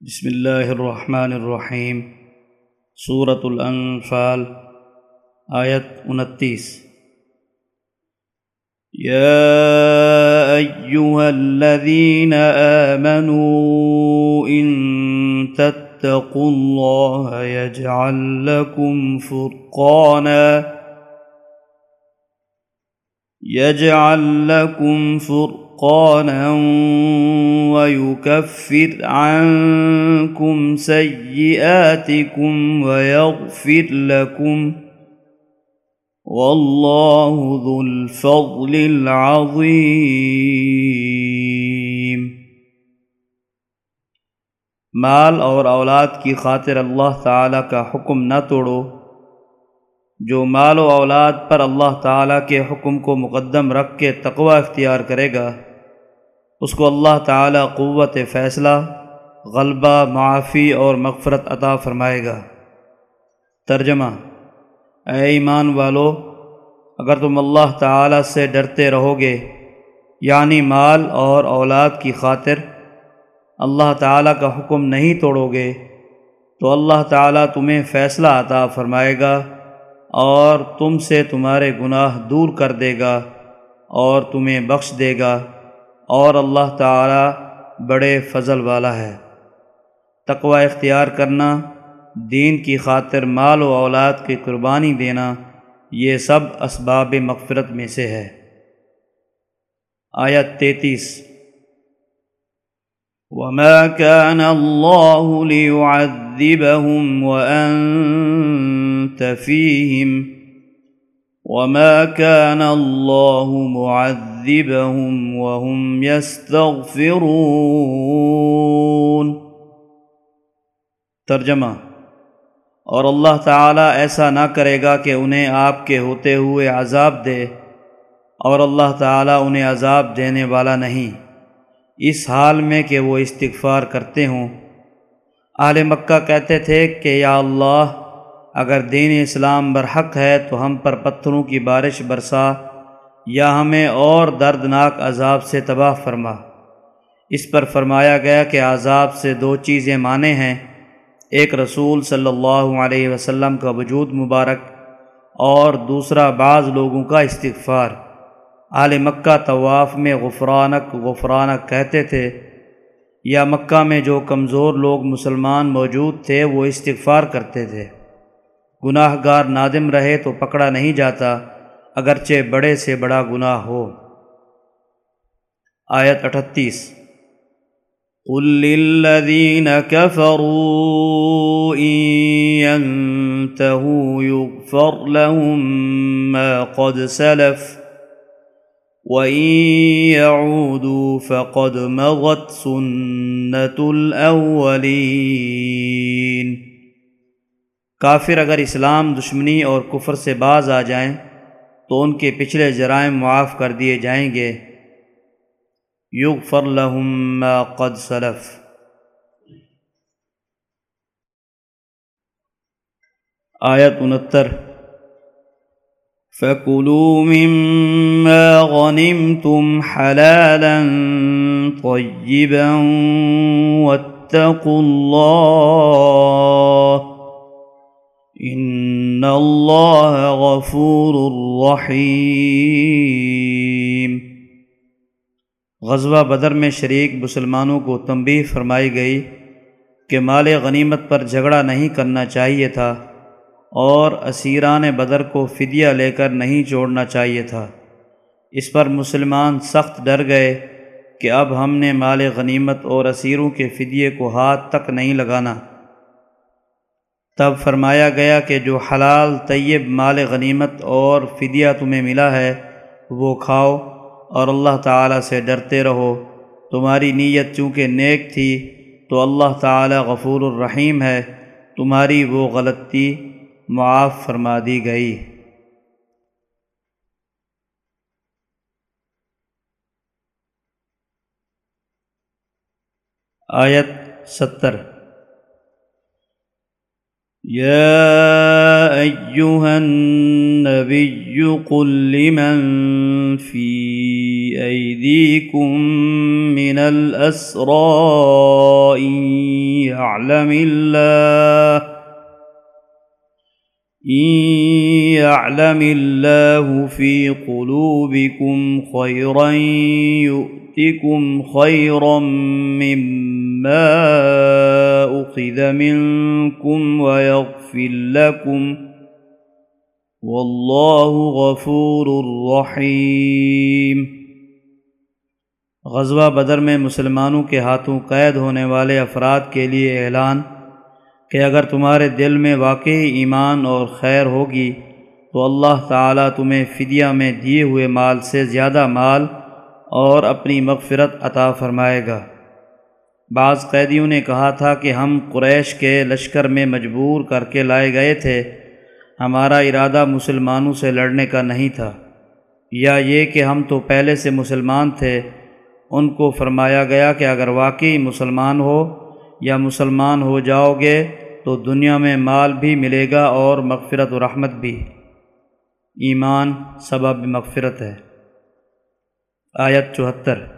بسم اللہ الرحمن الرحیم صورت الانفال، آیت انتیس۔ یا ایوہا الذین آمنوا ان تتقوا اللہ یجعل لکم فرقانا يجعل لكم فرقانا ويكفر عنكم سيئاتكم ويغفر لكم والله ذو الفضل العظيم مال اور اولاد کی خاطر اللہ تعالیٰ کا حکم نہ توڑو جو مال و اولاد پر اللہ تعالیٰ کے حکم کو مقدم رکھ کے تقوی اختیار کرے گا اس کو اللہ تعالیٰ قوت فیصلہ، غلبہ، معافی اور مغفرت عطا فرمائے گا۔ ترجمہ اے ایمان والو، اگر تم اللہ تعالیٰ سے ڈرتے رہو گے یعنی مال اور اولاد کی خاطر اللہ تعالیٰ کا حکم نہیں توڑو گے، تو اللہ تعالیٰ تمہیں فیصلہ عطا فرمائے گا اور تم سے تمہارے گناہ دور کر دے گا اور تمہیں بخش دے گا۔ اور اللہ تعالی بڑے فضل والا ہے۔ تقوی اختیار کرنا، دین کی خاطر مال و اولاد کی قربانی دینا، یہ سب اسباب مغفرت میں سے ہے۔ آیت تینتیس۔ وما كان الله ليعذبهم وأنت فيهم وما كان الله معذبهم وهم يستغفرون۔ ترجمہ اور اللہ تعالیٰ ایسا نہ کرے گا کہ انہیں آپ کے ہوتے ہوئے عذاب دے اور اللہ تعالیٰ انہیں عذاب دینے والا نہیں۔ اس حال میں کہ وہ استغفار کرتے ہوں۔ اہل مکہ کہتے تھے کہ یا اللہ، اگر دین اسلام برحق ہے تو ہم پر پتھروں کی بارش برسا یا ہمیں اور دردناک عذاب سے تباہ فرما۔ اس پر فرمایا گیا کہ عذاب سے دو چیزیں مانے ہیں۔ ایک رسول صلی اللہ علیہ وسلم کا وجود مبارک اور دوسرا بعض لوگوں کا استغفار۔ اہل مکہ طواف میں غفرانک غفرانک کہتے تھے۔ یا مکہ میں جو کمزور لوگ مسلمان موجود تھے وہ استغفار کرتے تھے۔ گناہ گار نادم رہے تو پکڑا نہیں جاتا۔ اگرچہ بڑے سے بڑا گناہ ہو۔ آیت اٹھتیس۔ قل للذین کفروا ان يغفر لهم ما قد سلف وَإِن يَعُودُوا فَقَدْ مَغَتْ سُنَّةُ الْأَوَّلِينَ۔ کافر اگر اسلام دشمنی اور کفر سے باز آ جائیں تو ان کے پچھلے جرائم معاف کر دیے جائیں گے۔ یغفر لهم ما قد سلف۔ آیت انہتر۔ فكلوا مما غنمتم حلالا طيبا واتقوا الله ان الله غفور رحيم۔ غزوہ بدر میں شریک مسلمانوں کو تنبیہ فرمائی گئی کہ مال غنیمت پر جھگڑا نہیں کرنا چاہیے تھا اور اسیران بدر کو فدیہ لے کر نہیں چھوڑنا چاہیے تھا۔ اس پر مسلمان سخت ڈر گئے کہ اب ہم نے مال غنیمت اور اسیروں کے فدیے کو ہاتھ تک نہیں لگانا۔ تب فرمایا گیا کہ جو حلال، طیب، مال غنیمت اور فدیہ تمہیں ملا ہے، وہ کھاؤ اور اللہ تعالیٰ سے ڈرتے رہو۔ تمہاری نیت چونکہ نیک تھی، تو اللہ تعالیٰ غفور الرحیم ہے۔ تمہاری وہ غلطی معاف فرما دی گئی۔ آیت ستر یا ایوہا النبی النبي قل لمن في أيديكم من الأسرى إن يعلم الله إن يعلم الله في قلوبكم خيرا يؤتكم خيرا مما أخذ منكم ويغفر لكم والله غفور رحيم۔ غزوہ بدر میں مسلمانوں کے ہاتھوں قید ہونے والے افراد کے لیے اعلان کہ اگر تمہارے دل میں واقعی ایمان اور خیر ہوگی تو اللہ تعالیٰ تمہیں فدیہ میں دیے ہوئے مال سے زیادہ مال اور اپنی مغفرت عطا فرمائے گا۔ بعض قیدیوں نے کہا تھا کہ ہم قریش کے لشکر میں مجبور کر کے لائے گئے تھے، ہمارا ارادہ مسلمانوں سے لڑنے کا نہیں تھا۔ یا یہ کہ ہم تو پہلے سے مسلمان تھے، ان کو فرمایا گیا کہ اگر واقعی مسلمان ہو یا مسلمان ہو جاؤ گے تو دنیا میں مال بھی ملے گا اور مغفرت و رحمت بھی۔ ایمان سبب مغفرت ہے۔ آیت چوہتر۔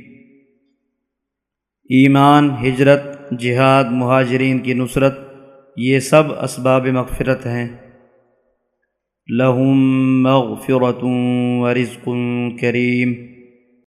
ایمان، ہجرت، جہاد، مہاجرین کی نصرت، یہ سب اسباب مغفرت ہیں۔ لہم مغفرت و رزق کریم۔